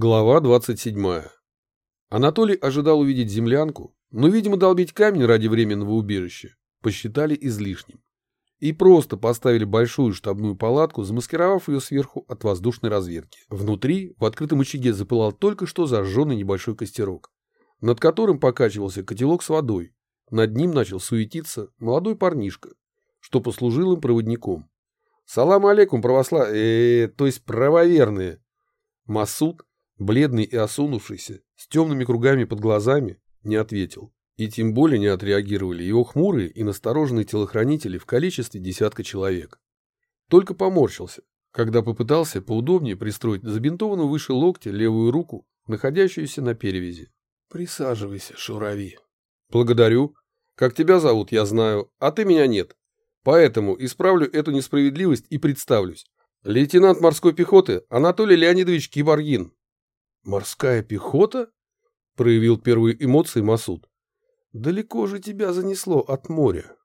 Глава 27. Анатолий ожидал увидеть землянку, но, видимо, долбить камень ради временного убежища посчитали излишним. И просто поставили большую штабную палатку, замаскировав ее сверху от воздушной разведки. Внутри, в открытом очаге, запылал только что зажженный небольшой костерок, над которым покачивался котелок с водой. Над ним начал суетиться молодой парнишка, что послужил им проводником. «Салам алейкум, православ... э, -э то есть правоверные!» Масуд, бледный и осунувшийся, с темными кругами под глазами, не ответил. И тем более не отреагировали его хмурые и настороженные телохранители в количестве десятка человек. Только поморщился, когда попытался поудобнее пристроить забинтованную выше локтя левую руку, находящуюся на перевязи. «Присаживайся, Шурави». «Благодарю. Как тебя зовут, я знаю, а ты меня нет. Поэтому исправлю эту несправедливость и представлюсь. Лейтенант морской пехоты Анатолий Леонидович Киборгин». «Морская пехота?» — проявил первые эмоции Масуд. «Далеко же тебя занесло от моря».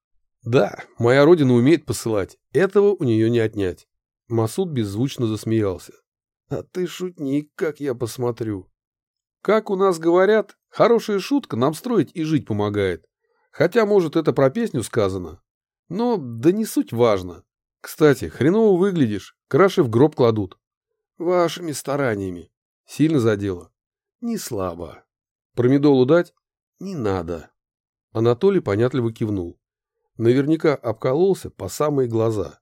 «Да, моя родина умеет посылать. Этого у нее не отнять». Масуд беззвучно засмеялся. «А ты шутник, как я посмотрю». «Как у нас говорят, хорошая шутка нам строить и жить помогает. Хотя, может, это про песню сказано. Но да не суть важно. Кстати, хреново выглядишь, краши в гроб кладут». «Вашими стараниями», Сильно задело? Не слабо. Промедолу дать? Не надо. Анатолий понятливо кивнул. Наверняка обкололся по самые глаза.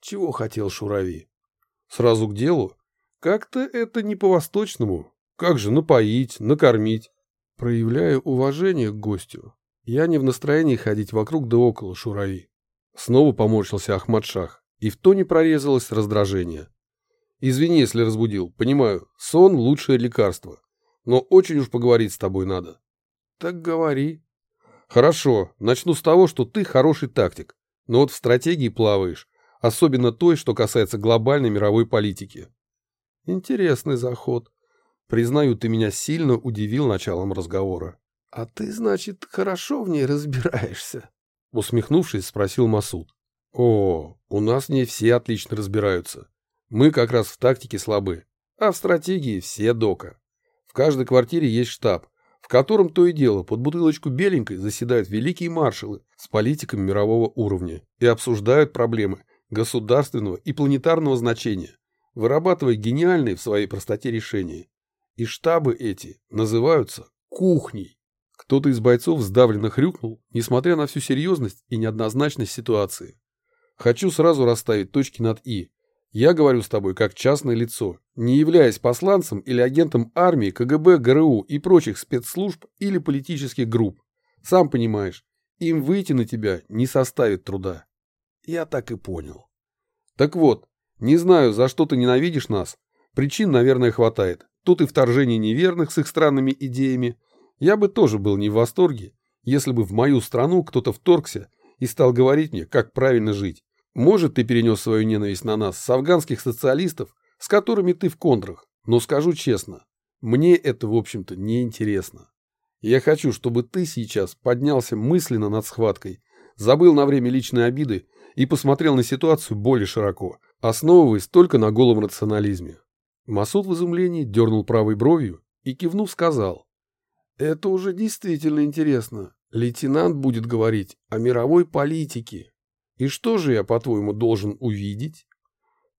Чего хотел Шурави? Сразу к делу? Как-то это не по-восточному. Как же напоить, накормить? Проявляя уважение к гостю, я не в настроении ходить вокруг да около Шурави. Снова поморщился Ахмадшах, и в тоне прорезалось раздражение. Извини, если разбудил. Понимаю, сон – лучшее лекарство. Но очень уж поговорить с тобой надо. Так говори. Хорошо, начну с того, что ты хороший тактик. Но вот в стратегии плаваешь. Особенно той, что касается глобальной мировой политики. Интересный заход. Признаю, ты меня сильно удивил началом разговора. А ты, значит, хорошо в ней разбираешься? Усмехнувшись, спросил Масуд. О, у нас не все отлично разбираются. Мы как раз в тактике слабы, а в стратегии все дока. В каждой квартире есть штаб, в котором то и дело под бутылочку беленькой заседают великие маршалы с политиками мирового уровня и обсуждают проблемы государственного и планетарного значения, вырабатывая гениальные в своей простоте решения. И штабы эти называются кухней. Кто-то из бойцов сдавленно хрюкнул, несмотря на всю серьезность и неоднозначность ситуации. Хочу сразу расставить точки над «и», я говорю с тобой как частное лицо, не являясь посланцем или агентом армии, КГБ, ГРУ и прочих спецслужб или политических групп. Сам понимаешь, им выйти на тебя не составит труда. Я так и понял. Так вот, не знаю, за что ты ненавидишь нас. Причин, наверное, хватает. Тут и вторжение неверных с их странными идеями. Я бы тоже был не в восторге, если бы в мою страну кто-то вторгся и стал говорить мне, как правильно жить. Может, ты перенес свою ненависть на нас с афганских социалистов, с которыми ты в контрах, но скажу честно, мне это, в общем-то, не интересно. Я хочу, чтобы ты сейчас поднялся мысленно над схваткой, забыл на время личные обиды и посмотрел на ситуацию более широко, основываясь только на голом рационализме. Масуд в изумлении дернул правой бровью и, кивнув, сказал. «Это уже действительно интересно. Лейтенант будет говорить о мировой политике, и что же я, по-твоему, должен увидеть?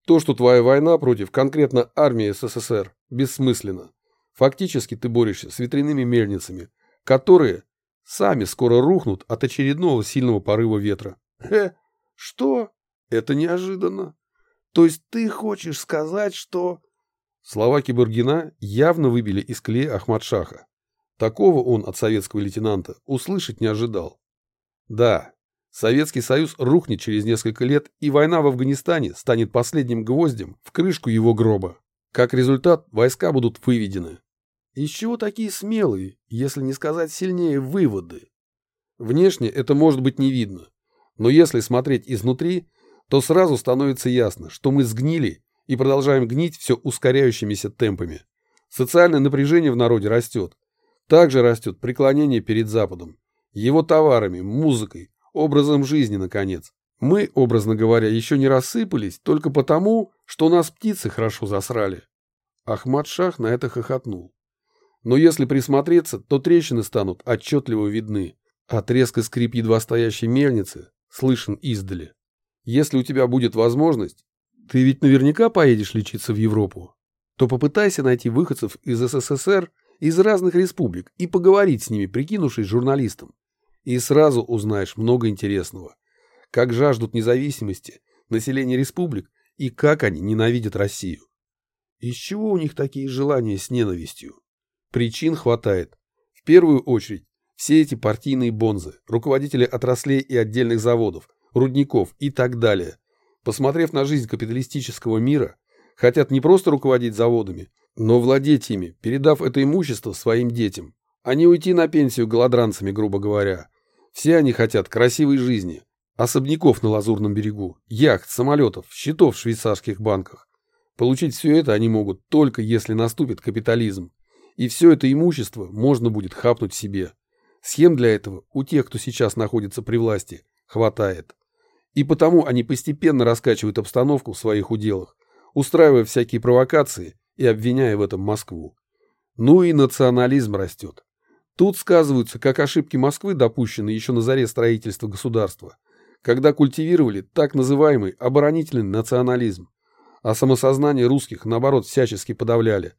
То, что твоя война против конкретно армии СССР бессмысленна. Фактически ты борешься с ветряными мельницами, которые сами скоро рухнут от очередного сильного порыва ветра. Э, что? Это неожиданно. То есть ты хочешь сказать, что... Слова Киборгина явно выбили из клея Ахмадшаха. Такого он от советского лейтенанта услышать не ожидал. Да, Советский Союз рухнет через несколько лет, и война в Афганистане станет последним гвоздем в крышку его гроба. Как результат, войска будут выведены. Из чего такие смелые, если не сказать сильнее, выводы? Внешне это может быть не видно, но если смотреть изнутри, то сразу становится ясно, что мы сгнили и продолжаем гнить все ускоряющимися темпами. Социальное напряжение в народе растет. Также растет преклонение перед Западом, его товарами, музыкой, образом жизни, наконец. Мы, образно говоря, еще не рассыпались только потому, что нас птицы хорошо засрали. Ахмад Шах на это хохотнул. Но если присмотреться, то трещины станут отчетливо видны. Отрезк и скрип едва стоящей мельницы слышен издали. Если у тебя будет возможность, ты ведь наверняка поедешь лечиться в Европу, то попытайся найти выходцев из СССР из разных республик и поговорить с ними, прикинувшись журналистом. И сразу узнаешь много интересного. Как жаждут независимости население республик и как они ненавидят Россию. Из чего у них такие желания с ненавистью? Причин хватает. В первую очередь, все эти партийные бонзы, руководители отраслей и отдельных заводов, рудников и так далее, посмотрев на жизнь капиталистического мира, хотят не просто руководить заводами, но владеть ими, передав это имущество своим детям, а не уйти на пенсию голодранцами, грубо говоря. Все они хотят красивой жизни, особняков на Лазурном берегу, яхт, самолетов, счетов в швейцарских банках. Получить все это они могут только если наступит капитализм. И все это имущество можно будет хапнуть себе. Схем для этого у тех, кто сейчас находится при власти, хватает. И потому они постепенно раскачивают обстановку в своих уделах, устраивая всякие провокации и обвиняя в этом Москву. Ну и национализм растет. Тут сказываются, как ошибки Москвы допущены еще на заре строительства государства, когда культивировали так называемый оборонительный национализм, а самосознание русских, наоборот, всячески подавляли.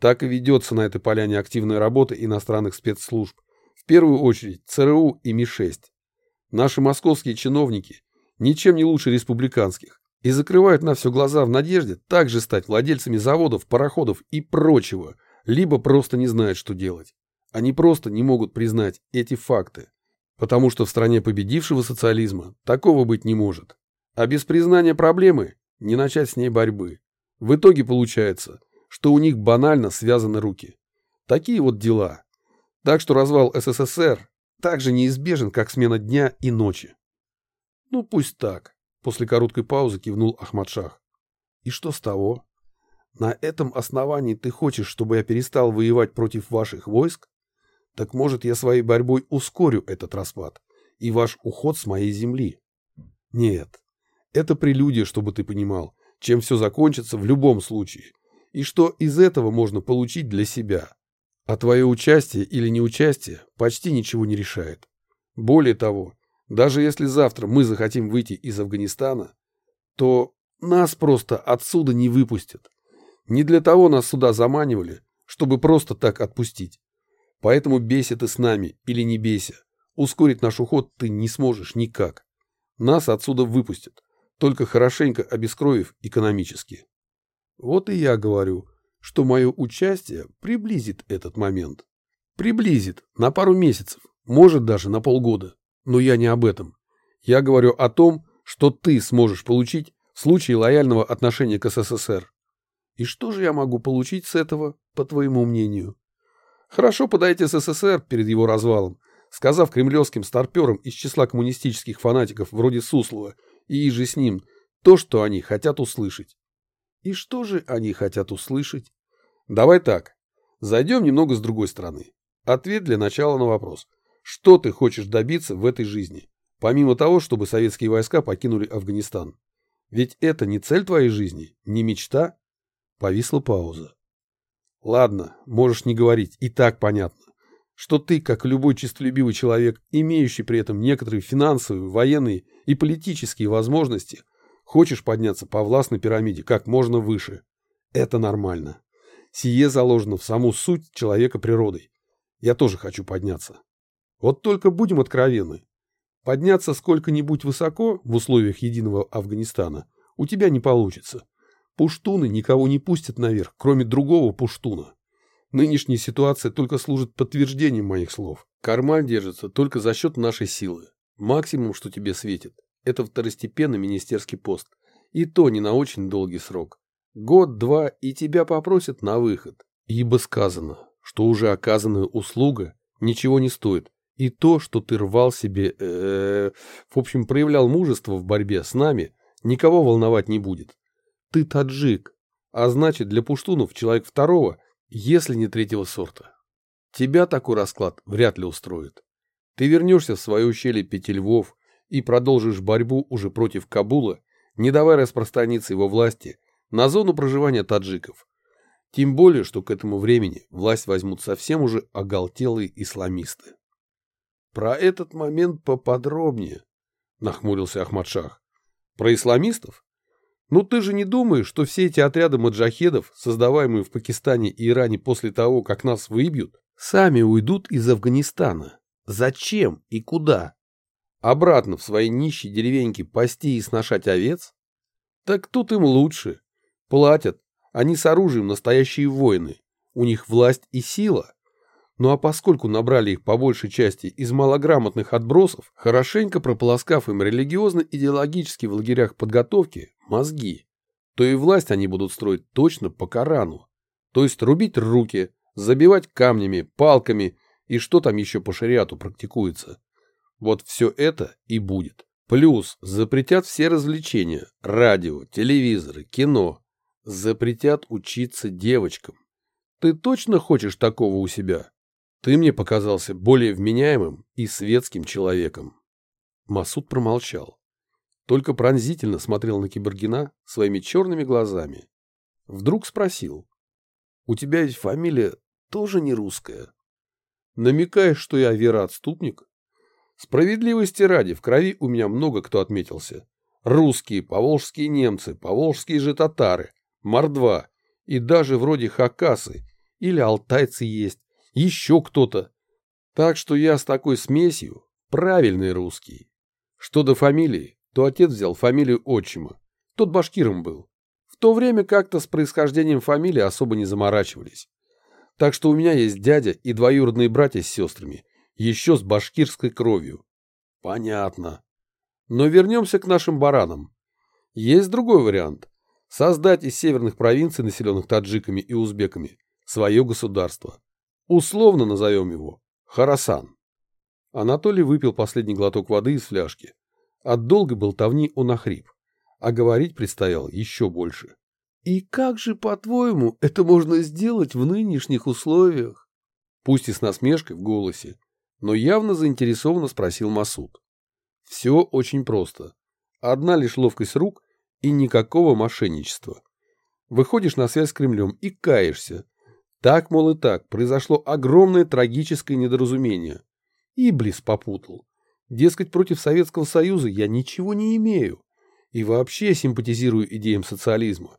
Так и ведется на этой поляне активная работа иностранных спецслужб, в первую очередь ЦРУ и Ми-6. Наши московские чиновники ничем не лучше республиканских и закрывают на все глаза в надежде также стать владельцами заводов, пароходов и прочего, либо просто не знают, что делать. Они просто не могут признать эти факты, потому что в стране победившего социализма такого быть не может. А без признания проблемы не начать с ней борьбы. В итоге получается, что у них банально связаны руки. Такие вот дела. Так что развал СССР так же неизбежен, как смена дня и ночи. Ну пусть так. После короткой паузы кивнул Ахмадшах. И что с того? На этом основании ты хочешь, чтобы я перестал воевать против ваших войск? Так может, я своей борьбой ускорю этот распад и ваш уход с моей земли? Нет. Это прелюдия, чтобы ты понимал, чем все закончится в любом случае, и что из этого можно получить для себя. А твое участие или неучастие почти ничего не решает. Более того, даже если завтра мы захотим выйти из Афганистана, то нас просто отсюда не выпустят. Не для того нас сюда заманивали, чтобы просто так отпустить. Поэтому бейся ты с нами или не бейся. Ускорить наш уход ты не сможешь никак. Нас отсюда выпустят, только хорошенько обескровив экономически. Вот и я говорю, что мое участие приблизит этот момент. Приблизит на пару месяцев, может даже на полгода. Но я не об этом. Я говорю о том, что ты сможешь получить в случае лояльного отношения к СССР. И что же я могу получить с этого, по твоему мнению? Хорошо подойти СССР перед его развалом, сказав кремлевским старперам из числа коммунистических фанатиков вроде Суслова и иже с ним то, что они хотят услышать. И что же они хотят услышать? Давай так. Зайдем немного с другой стороны. Ответ для начала на вопрос – что ты хочешь добиться в этой жизни, помимо того, чтобы советские войска покинули Афганистан? Ведь это не цель твоей жизни, не мечта? Повисла пауза. Ладно, можешь не говорить, и так понятно, что ты, как любой честолюбивый человек, имеющий при этом некоторые финансовые, военные и политические возможности, хочешь подняться по властной пирамиде как можно выше. Это нормально. Сие заложено в саму суть человека природой. Я тоже хочу подняться. Вот только будем откровенны. Подняться сколько-нибудь высоко в условиях единого Афганистана у тебя не получится. Пуштуны никого не пустят наверх, кроме другого пуштуна. Нынешняя ситуация только служит подтверждением моих слов. Карман держится только за счет нашей силы. Максимум, что тебе светит, это второстепенный министерский пост. И то не на очень долгий срок. Год-два, и тебя попросят на выход. Ибо сказано, что уже оказанная услуга ничего не стоит, и то, что ты рвал себе, э, в общем, проявлял мужество в борьбе с нами, никого волновать не будет. Ты таджик, а значит для пуштунов человек второго, если не третьего сорта. Тебя такой расклад вряд ли устроит. Ты вернешься в свое ущелье Пяти Львов и продолжишь борьбу уже против Кабула, не давая распространиться его власти на зону проживания таджиков. Тем более, что к этому времени власть возьмут совсем уже оголтелые исламисты. Про этот момент поподробнее, нахмурился Ахмадшах. Про исламистов? Ну ты же не думаешь, что все эти отряды маджахедов, создаваемые в Пакистане и Иране после того, как нас выбьют, сами уйдут из Афганистана? Зачем и куда? Обратно в свои нищие деревеньки пасти и сношать овец? Так тут им лучше. Платят. Они с оружием настоящие воины. У них власть и сила. Ну а поскольку набрали их по большей части из малограмотных отбросов, хорошенько прополоскав им религиозно-идеологически в лагерях подготовки мозги, то и власть они будут строить точно по Корану. То есть рубить руки, забивать камнями, палками и что там еще по шариату практикуется. Вот все это и будет. Плюс запретят все развлечения, радио, телевизоры, кино. Запретят учиться девочкам. Ты точно хочешь такого у себя? Ты мне показался более вменяемым и светским человеком. Масуд промолчал. Только пронзительно смотрел на Киборгина своими черными глазами. Вдруг спросил. У тебя ведь фамилия тоже не русская. Намекаешь, что я вероотступник? Справедливости ради, в крови у меня много кто отметился. Русские, поволжские немцы, поволжские же татары, мордва и даже вроде хакасы или алтайцы есть, еще кто-то. Так что я с такой смесью правильный русский. Что до фамилии, то отец взял фамилию отчима. Тот башкиром был. В то время как-то с происхождением фамилии особо не заморачивались. Так что у меня есть дядя и двоюродные братья с сестрами, еще с башкирской кровью. Понятно. Но вернемся к нашим баранам. Есть другой вариант. Создать из северных провинций, населенных таджиками и узбеками, свое государство. Условно назовем его Харасан. Анатолий выпил последний глоток воды из фляжки. От долгой болтовни он охрип, а говорить предстояло еще больше. «И как же, по-твоему, это можно сделать в нынешних условиях?» Пусть и с насмешкой в голосе, но явно заинтересованно спросил Масуд. «Все очень просто. Одна лишь ловкость рук и никакого мошенничества. Выходишь на связь с Кремлем и каешься, так, мол, и так, произошло огромное трагическое недоразумение. Иблис попутал. Дескать, против Советского Союза я ничего не имею. И вообще симпатизирую идеям социализма.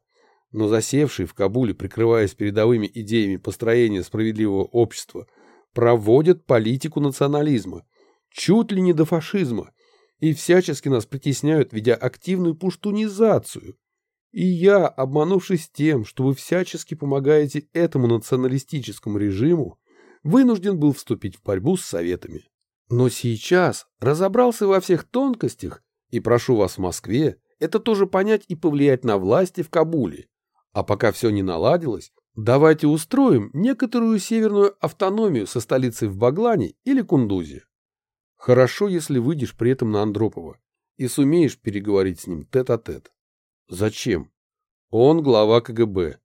Но засевшие в Кабуле, прикрываясь передовыми идеями построения справедливого общества, проводят политику национализма, чуть ли не до фашизма, и всячески нас притесняют, ведя активную пуштунизацию, и я, обманувшись тем, что вы всячески помогаете этому националистическому режиму, вынужден был вступить в борьбу с советами. Но сейчас разобрался во всех тонкостях и прошу вас в Москве это тоже понять и повлиять на власти в Кабуле. А пока все не наладилось, давайте устроим некоторую северную автономию со столицей в Баглане или Кундузе. Хорошо, если выйдешь при этом на Андропова и сумеешь переговорить с ним тет-а-тет. -тет. Зачем? Он глава КГБ.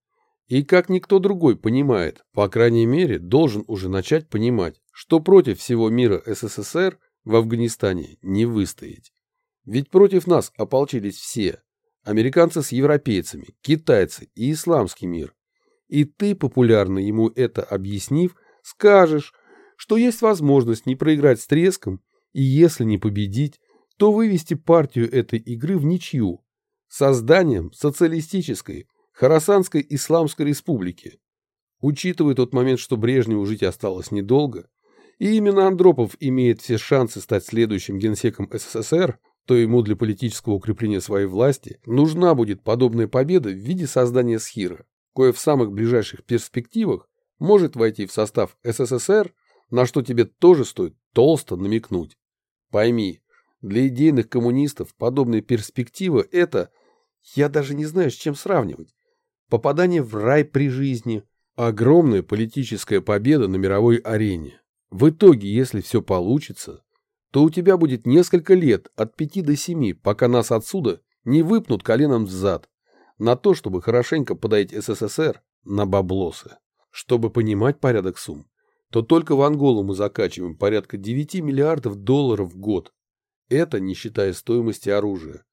И как никто другой понимает, по крайней мере, должен уже начать понимать, что против всего мира СССР в Афганистане не выстоять. Ведь против нас ополчились все. Американцы с европейцами, китайцы и исламский мир. И ты, популярно ему это объяснив, скажешь, что есть возможность не проиграть с треском, и если не победить, то вывести партию этой игры в ничью, созданием социалистической Харасанской Исламской Республики. Учитывая тот момент, что Брежневу жить осталось недолго, и именно Андропов имеет все шансы стать следующим генсеком СССР, то ему для политического укрепления своей власти нужна будет подобная победа в виде создания СХИРа, кое в самых ближайших перспективах может войти в состав СССР, на что тебе тоже стоит толсто намекнуть. Пойми, для идейных коммунистов подобная перспектива – это я даже не знаю, с чем сравнивать. Попадание в рай при жизни. Огромная политическая победа на мировой арене. В итоге, если все получится, то у тебя будет несколько лет, от пяти до семи, пока нас отсюда не выпнут коленом в зад, на то, чтобы хорошенько подать СССР на баблосы. Чтобы понимать порядок сумм, то только в Анголу мы закачиваем порядка 9 миллиардов долларов в год. Это не считая стоимости оружия.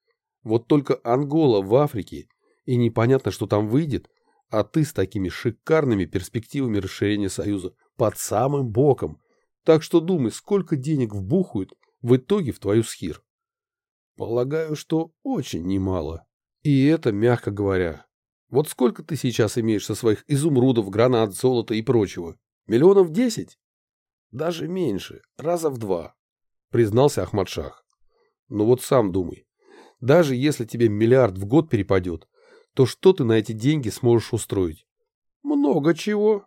Вот только Ангола в Африке, и непонятно, что там выйдет, А ты с такими шикарными перспективами расширения Союза под самым боком. Так что думай, сколько денег вбухают в итоге в твою схир. Полагаю, что очень немало. И это, мягко говоря. Вот сколько ты сейчас имеешь со своих изумрудов, гранат, золота и прочего? Миллионов десять? Даже меньше, раза в два, признался Ахмадшах. Ну вот сам думай. Даже если тебе миллиард в год перепадет, то что ты на эти деньги сможешь устроить? Много чего.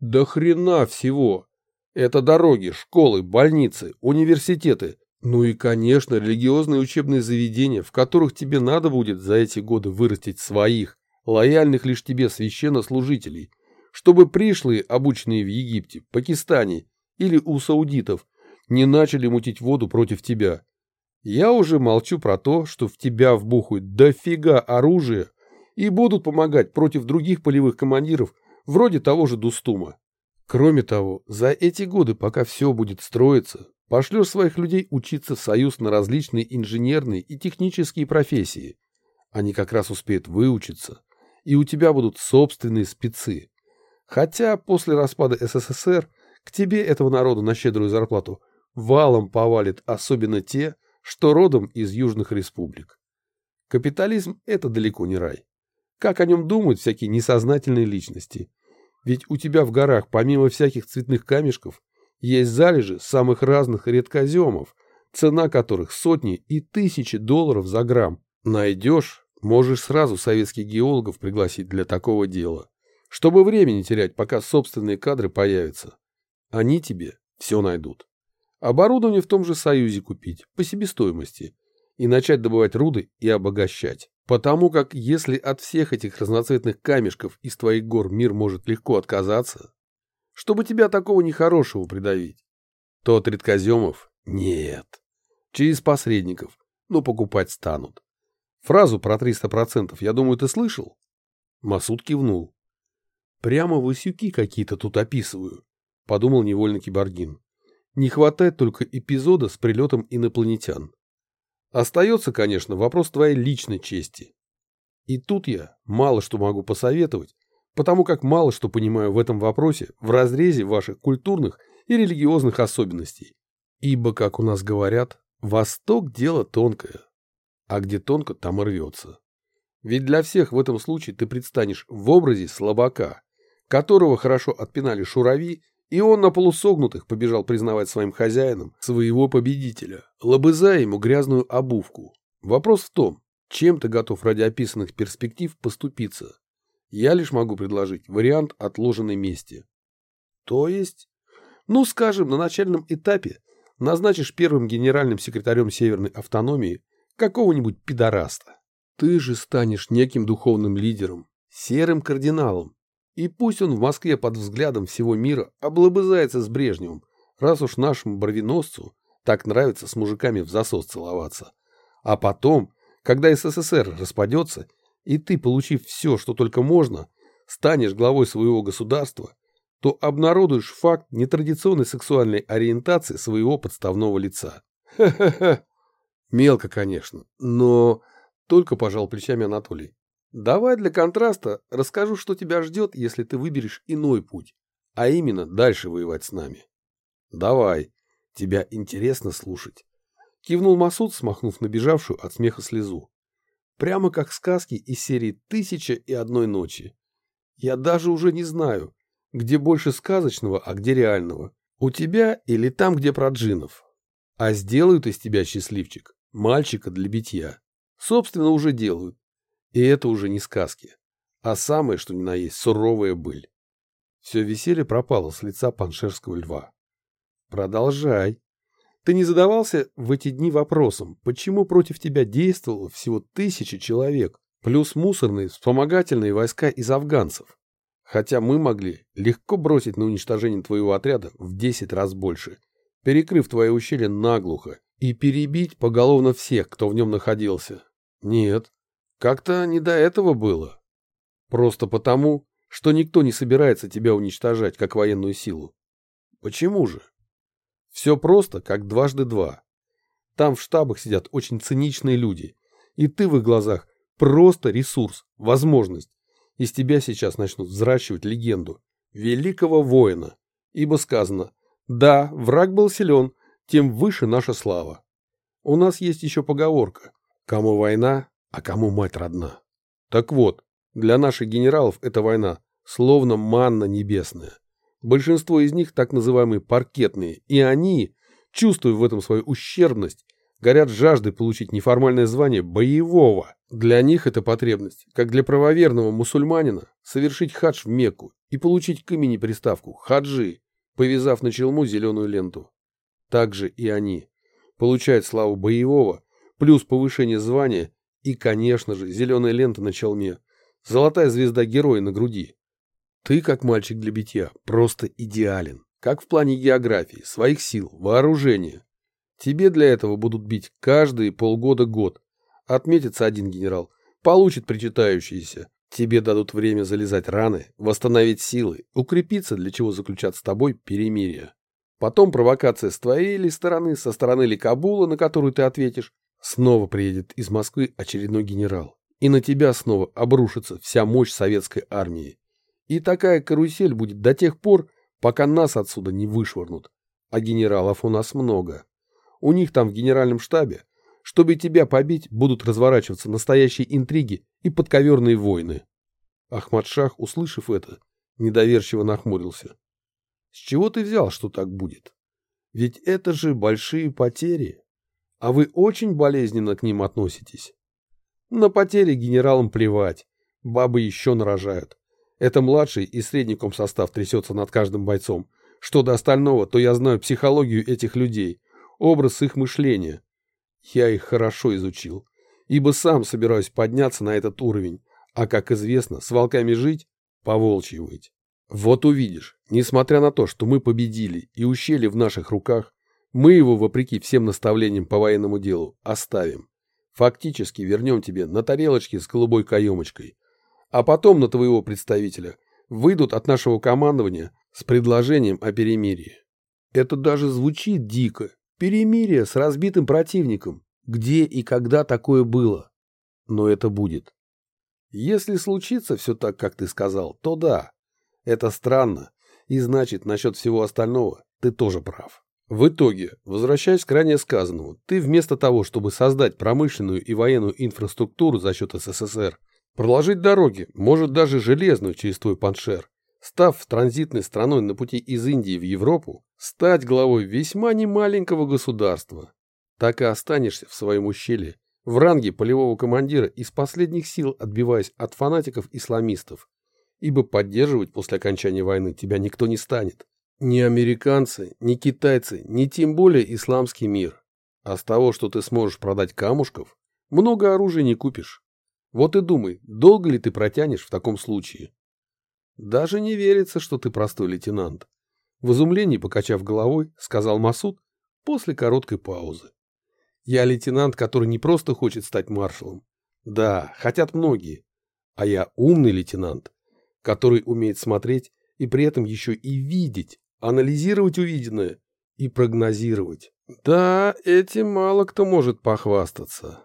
Да хрена всего. Это дороги, школы, больницы, университеты, ну и, конечно, религиозные учебные заведения, в которых тебе надо будет за эти годы вырастить своих, лояльных лишь тебе священнослужителей, чтобы пришлые, обученные в Египте, Пакистане или у саудитов, не начали мутить воду против тебя. Я уже молчу про то, что в тебя вбухают дофига оружия и будут помогать против других полевых командиров, вроде того же Дустума. Кроме того, за эти годы, пока все будет строиться, Пошлешь своих людей учиться в союз на различные инженерные и технические профессии. Они как раз успеют выучиться, и у тебя будут собственные спецы. Хотя после распада СССР к тебе этого народа на щедрую зарплату валом повалит особенно те, что родом из южных республик. Капитализм – это далеко не рай. Как о нем думают всякие несознательные личности? Ведь у тебя в горах, помимо всяких цветных камешков, есть залежи самых разных редкоземов, цена которых сотни и тысячи долларов за грамм. Найдешь, можешь сразу советских геологов пригласить для такого дела, чтобы времени терять, пока собственные кадры появятся. Они тебе все найдут. Оборудование в том же Союзе купить, по себестоимости, и начать добывать руды и обогащать. Потому как если от всех этих разноцветных камешков из твоих гор мир может легко отказаться, чтобы тебя такого нехорошего придавить. То от редкоземов нет. Через посредников, но покупать станут. Фразу про 300% я думаю, ты слышал? Масуд кивнул. Прямо высюки какие-то тут описываю, подумал невольно киборгин. Не хватает только эпизода с прилетом инопланетян. Остается, конечно, вопрос твоей личной чести. И тут я мало что могу посоветовать, потому как мало что понимаю в этом вопросе в разрезе ваших культурных и религиозных особенностей. Ибо, как у нас говорят, Восток – дело тонкое, а где тонко, там и рвется. Ведь для всех в этом случае ты предстанешь в образе слабака, которого хорошо отпинали шурави, и он на полусогнутых побежал признавать своим хозяином своего победителя, лобызая ему грязную обувку. Вопрос в том, чем ты готов ради описанных перспектив поступиться я лишь могу предложить вариант отложенной мести. То есть, ну, скажем, на начальном этапе назначишь первым генеральным секретарем Северной автономии какого-нибудь пидораста. Ты же станешь неким духовным лидером, серым кардиналом. И пусть он в Москве под взглядом всего мира облобызается с Брежневым, раз уж нашему бровеносцу так нравится с мужиками в засос целоваться. А потом, когда СССР распадется и ты, получив все, что только можно, станешь главой своего государства, то обнародуешь факт нетрадиционной сексуальной ориентации своего подставного лица. Ха-ха-ха. Мелко, конечно, но только пожал плечами Анатолий. Давай для контраста расскажу, что тебя ждет, если ты выберешь иной путь, а именно дальше воевать с нами. Давай, тебя интересно слушать. Кивнул Масуд, смахнув набежавшую от смеха слезу. Прямо как сказки из серии «Тысяча и одной ночи». Я даже уже не знаю, где больше сказочного, а где реального. У тебя или там, где про джинов. А сделают из тебя, счастливчик, мальчика для битья. Собственно, уже делают. И это уже не сказки, а самое, что ни на есть, суровая быль. Все веселье пропало с лица паншерского льва. Продолжай. Ты не задавался в эти дни вопросом, почему против тебя действовало всего тысячи человек, плюс мусорные вспомогательные войска из афганцев? Хотя мы могли легко бросить на уничтожение твоего отряда в 10 раз больше, перекрыв твое ущелье наглухо и перебить поголовно всех, кто в нем находился. Нет, как-то не до этого было. Просто потому, что никто не собирается тебя уничтожать как военную силу. Почему же? Все просто, как дважды два. Там в штабах сидят очень циничные люди, и ты в их глазах просто ресурс, возможность. из тебя сейчас начнут взращивать легенду великого воина, ибо сказано «Да, враг был силен, тем выше наша слава». У нас есть еще поговорка «Кому война, а кому мать родна». Так вот, для наших генералов эта война словно манна небесная. Большинство из них так называемые паркетные, и они, чувствуя в этом свою ущербность, горят жаждой получить неформальное звание боевого. Для них это потребность, как для правоверного мусульманина, совершить хадж в Мекку и получить к имени приставку «хаджи», повязав на челму зеленую ленту. Так же и они получают славу боевого, плюс повышение звания и, конечно же, зеленая лента на челме, золотая звезда героя на груди. Ты, как мальчик для битья, просто идеален, как в плане географии, своих сил, вооружения, Тебе для этого будут бить каждые полгода-год. Отметится один генерал, получит причитающиеся. Тебе дадут время залезать раны, восстановить силы, укрепиться, для чего заключат с тобой перемирие. Потом провокация с твоей ли стороны, со стороны ли Кабула, на которую ты ответишь. Снова приедет из Москвы очередной генерал. И на тебя снова обрушится вся мощь советской армии. И такая карусель будет до тех пор, пока нас отсюда не вышвырнут. А генералов у нас много. У них там в генеральном штабе, чтобы тебя побить, будут разворачиваться настоящие интриги и подковерные войны. Ахмад-Шах, услышав это, недоверчиво нахмурился. С чего ты взял, что так будет? Ведь это же большие потери. А вы очень болезненно к ним относитесь. На потери генералам плевать. Бабы еще нарожают. Это младший и средний комсостав трясется над каждым бойцом. Что до остального, то я знаю психологию этих людей образ их мышления. Я их хорошо изучил, ибо сам собираюсь подняться на этот уровень, а, как известно, с волками жить – поволчьи выть. Вот увидишь, несмотря на то, что мы победили и ущелье в наших руках, мы его, вопреки всем наставлениям по военному делу, оставим. Фактически вернем тебе на тарелочке с голубой каемочкой. А потом на твоего представителя выйдут от нашего командования с предложением о перемирии. Это даже звучит дико Перемирие с разбитым противником. Где и когда такое было? Но это будет. Если случится все так, как ты сказал, то да. Это странно. И значит, насчет всего остального ты тоже прав. В итоге, возвращаясь к ранее сказанному, ты вместо того, чтобы создать промышленную и военную инфраструктуру за счет СССР, проложить дороги, может даже железную через твой паншер, став транзитной страной на пути из Индии в Европу, стать главой весьма немаленького государства. Так и останешься в своем ущелье, в ранге полевого командира из последних сил отбиваясь от фанатиков-исламистов, ибо поддерживать после окончания войны тебя никто не станет. Ни американцы, ни китайцы, ни тем более исламский мир. А с того, что ты сможешь продать камушков, много оружия не купишь. Вот и думай, долго ли ты протянешь в таком случае. Даже не верится, что ты простой лейтенант. В изумлении, покачав головой, сказал Масуд после короткой паузы. Я лейтенант, который не просто хочет стать маршалом. Да, хотят многие. А я умный лейтенант, который умеет смотреть и при этом еще и видеть, анализировать увиденное и прогнозировать. Да, этим мало кто может похвастаться.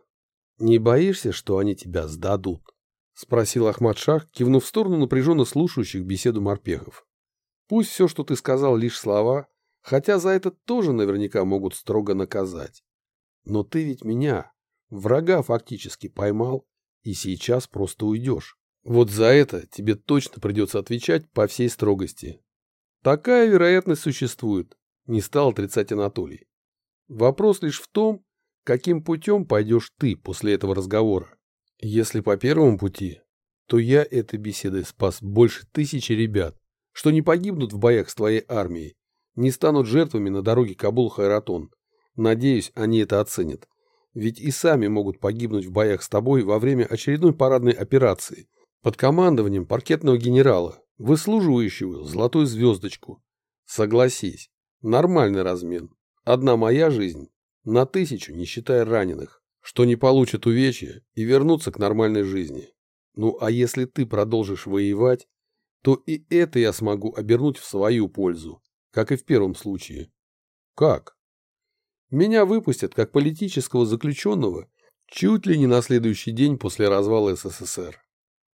Не боишься, что они тебя сдадут? — спросил Ахмад Шах, кивнув в сторону напряженно слушающих беседу морпехов. «Пусть все, что ты сказал, лишь слова, хотя за это тоже наверняка могут строго наказать. Но ты ведь меня, врага фактически поймал, и сейчас просто уйдешь. Вот за это тебе точно придется отвечать по всей строгости. Такая вероятность существует, не стал отрицать Анатолий. Вопрос лишь в том, каким путем пойдешь ты после этого разговора. Если по первому пути, то я этой беседой спас больше тысячи ребят, что не погибнут в боях с твоей армией, не станут жертвами на дороге Кабул-Хайратон. Надеюсь, они это оценят. Ведь и сами могут погибнуть в боях с тобой во время очередной парадной операции под командованием паркетного генерала, выслуживающего золотую звездочку. Согласись, нормальный размен. Одна моя жизнь на тысячу, не считая раненых что не получат увечья и вернутся к нормальной жизни. Ну а если ты продолжишь воевать, то и это я смогу обернуть в свою пользу, как и в первом случае. Как? Меня выпустят как политического заключенного чуть ли не на следующий день после развала СССР.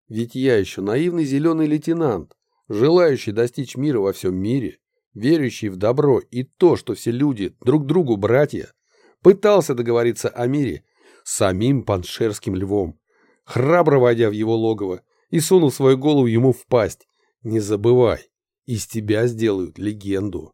Ведь я еще наивный зеленый лейтенант, желающий достичь мира во всем мире, верящий в добро и то, что все люди друг другу братья, пытался договориться о мире с самим паншерским львом, храбро войдя в его логово и сунул свою голову ему в пасть. Не забывай, из тебя сделают легенду.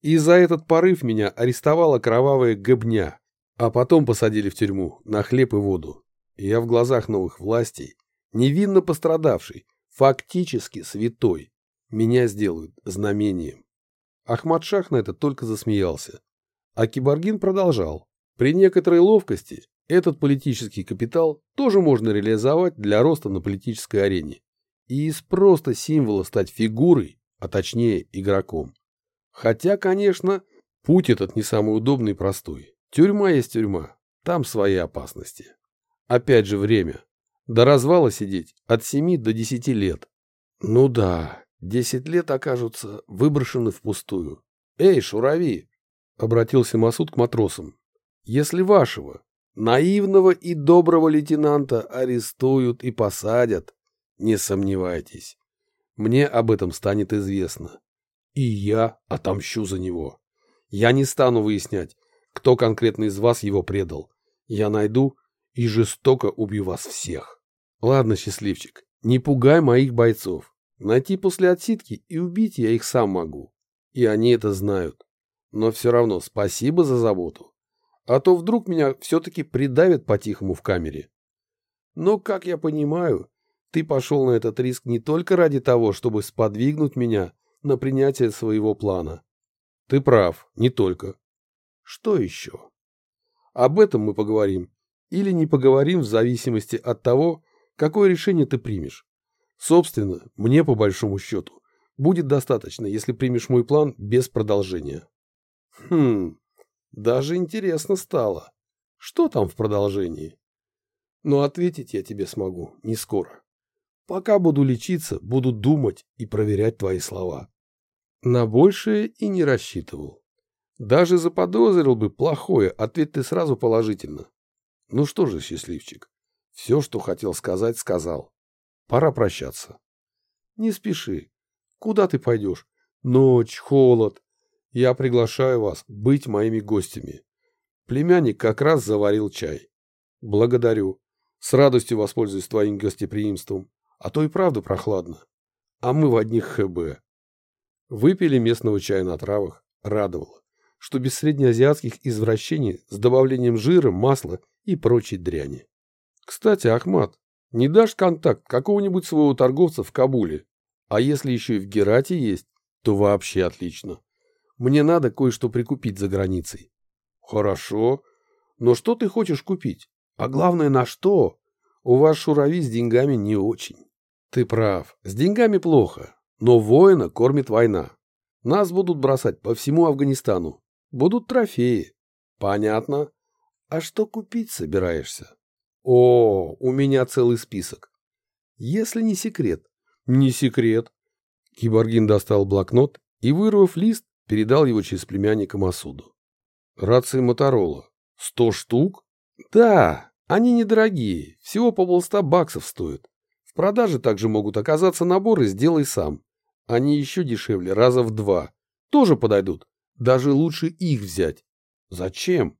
И за этот порыв меня арестовала кровавая гобня, а потом посадили в тюрьму на хлеб и воду. Я в глазах новых властей, невинно пострадавший, фактически святой, меня сделают знамением. Ахмад Шах на это только засмеялся. А Киборгин продолжал. При некоторой ловкости этот политический капитал тоже можно реализовать для роста на политической арене. И из просто символа стать фигурой, а точнее игроком. Хотя, конечно, путь этот не самый удобный и простой. Тюрьма есть тюрьма, там свои опасности. Опять же время. До развала сидеть от 7 до 10 лет. Ну да, 10 лет окажутся выброшены впустую. Эй, шурави! Обратился Масуд к матросам. Если вашего, наивного и доброго лейтенанта арестуют и посадят, не сомневайтесь, мне об этом станет известно. И я отомщу за него. Я не стану выяснять, кто конкретно из вас его предал. Я найду и жестоко убью вас всех. Ладно, счастливчик, не пугай моих бойцов. Найти после отсидки и убить я их сам могу. И они это знают. Но все равно спасибо за заботу. А то вдруг меня все-таки придавят по-тихому в камере. Но, как я понимаю, ты пошел на этот риск не только ради того, чтобы сподвигнуть меня на принятие своего плана. Ты прав, не только. Что еще? Об этом мы поговорим. Или не поговорим в зависимости от того, какое решение ты примешь. Собственно, мне по большому счету будет достаточно, если примешь мой план без продолжения. Хм, даже интересно стало. Что там в продолжении? Но ответить я тебе смогу не скоро. Пока буду лечиться, буду думать и проверять твои слова. На большее и не рассчитывал. Даже заподозрил бы плохое, ответь ты сразу положительно. Ну что же, счастливчик, все, что хотел сказать, сказал. Пора прощаться. Не спеши. Куда ты пойдешь? Ночь, холод. Я приглашаю вас быть моими гостями. Племянник как раз заварил чай. Благодарю. С радостью воспользуюсь твоим гостеприимством. А то и правда прохладно. А мы в одних ХБ. Выпили местного чая на травах, радовало, что без среднеазиатских извращений с добавлением жира, масла и прочей дряни. Кстати, Ахмат, не дашь контакт какого-нибудь своего торговца в Кабуле? А если еще и в Герате есть, то вообще отлично. Мне надо кое-что прикупить за границей. Хорошо. Но что ты хочешь купить? А главное, на что? У вас шурави с деньгами не очень. Ты прав, с деньгами плохо. Но воина кормит война. Нас будут бросать по всему Афганистану. Будут трофеи. Понятно. А что купить собираешься? О, у меня целый список. Если не секрет. Не секрет. Киборгин достал блокнот и, вырвав лист, передал его через племянника Масуду. Рации Моторола. Сто штук? Да, они недорогие. Всего по полста баксов стоят. В продаже также могут оказаться наборы «Сделай сам». Они еще дешевле, раза в два. Тоже подойдут. Даже лучше их взять. Зачем?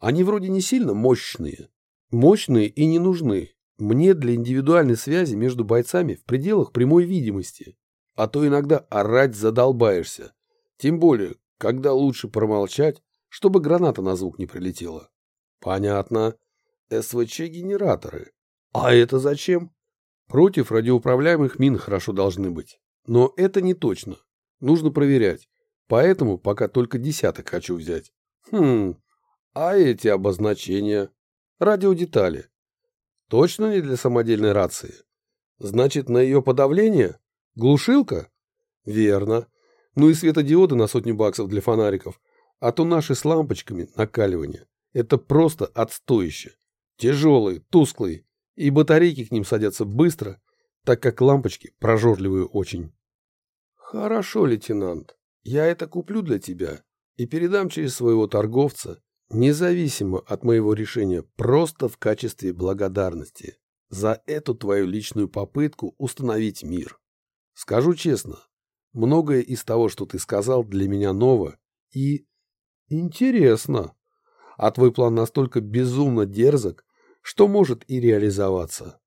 Они вроде не сильно мощные. Мощные и не нужны. Мне для индивидуальной связи между бойцами в пределах прямой видимости. А то иногда орать задолбаешься. Тем более, когда лучше промолчать, чтобы граната на звук не прилетела. Понятно. СВЧ-генераторы. А это зачем? Против радиоуправляемых мин хорошо должны быть. Но это не точно. Нужно проверять. Поэтому пока только десяток хочу взять. Хм, а эти обозначения? Радиодетали. Точно не для самодельной рации? Значит, на ее подавление? Глушилка? Верно. Ну и светодиоды на сотню баксов для фонариков. А то наши с лампочками накаливания. Это просто отстоище. Тяжелые, тусклые. И батарейки к ним садятся быстро так как лампочки прожорливые очень. Хорошо, лейтенант, я это куплю для тебя и передам через своего торговца, независимо от моего решения, просто в качестве благодарности за эту твою личную попытку установить мир. Скажу честно, многое из того, что ты сказал, для меня ново и интересно. А твой план настолько безумно дерзок, что может и реализоваться.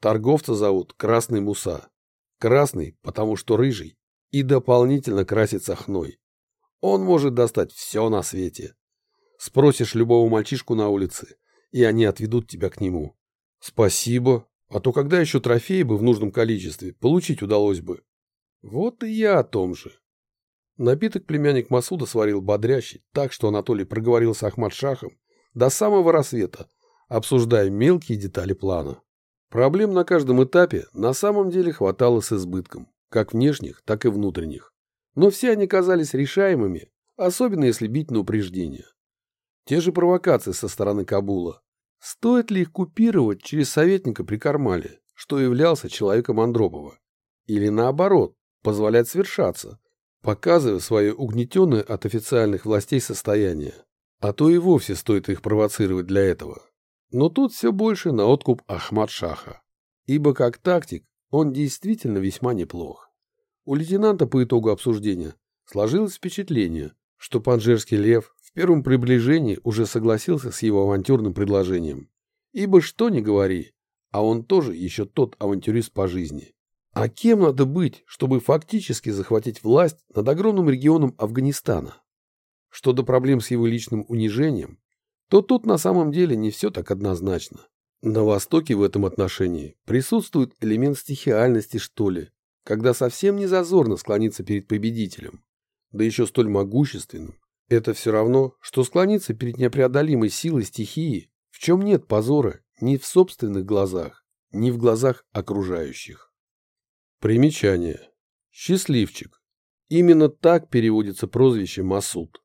Торговца зовут Красный Муса. Красный, потому что рыжий, и дополнительно красится хной. Он может достать все на свете. Спросишь любого мальчишку на улице, и они отведут тебя к нему. Спасибо. А то когда еще трофеи бы в нужном количестве получить удалось бы? Вот и я о том же. Напиток племянник Масуда сварил бодрящий, так что Анатолий проговорил с Ахмад Шахом до самого рассвета, обсуждая мелкие детали плана. Проблем на каждом этапе на самом деле хватало с избытком, как внешних, так и внутренних. Но все они казались решаемыми, особенно если бить на упреждение. Те же провокации со стороны Кабула. Стоит ли их купировать через советника при Кармале, что являлся человеком Андропова? Или наоборот, позволять свершаться, показывая свое угнетенное от официальных властей состояние. А то и вовсе стоит их провоцировать для этого. Но тут все больше на откуп Ахмад Шаха. Ибо как тактик он действительно весьма неплох. У лейтенанта по итогу обсуждения сложилось впечатление, что панжерский лев в первом приближении уже согласился с его авантюрным предложением. Ибо что ни говори, а он тоже еще тот авантюрист по жизни. А кем надо быть, чтобы фактически захватить власть над огромным регионом Афганистана? Что до проблем с его личным унижением, то тут на самом деле не все так однозначно. На Востоке в этом отношении присутствует элемент стихиальности, что ли, когда совсем не зазорно склониться перед победителем, да еще столь могущественным. Это все равно, что склониться перед непреодолимой силой стихии, в чем нет позора ни в собственных глазах, ни в глазах окружающих. Примечание. Счастливчик. Именно так переводится прозвище Масуд.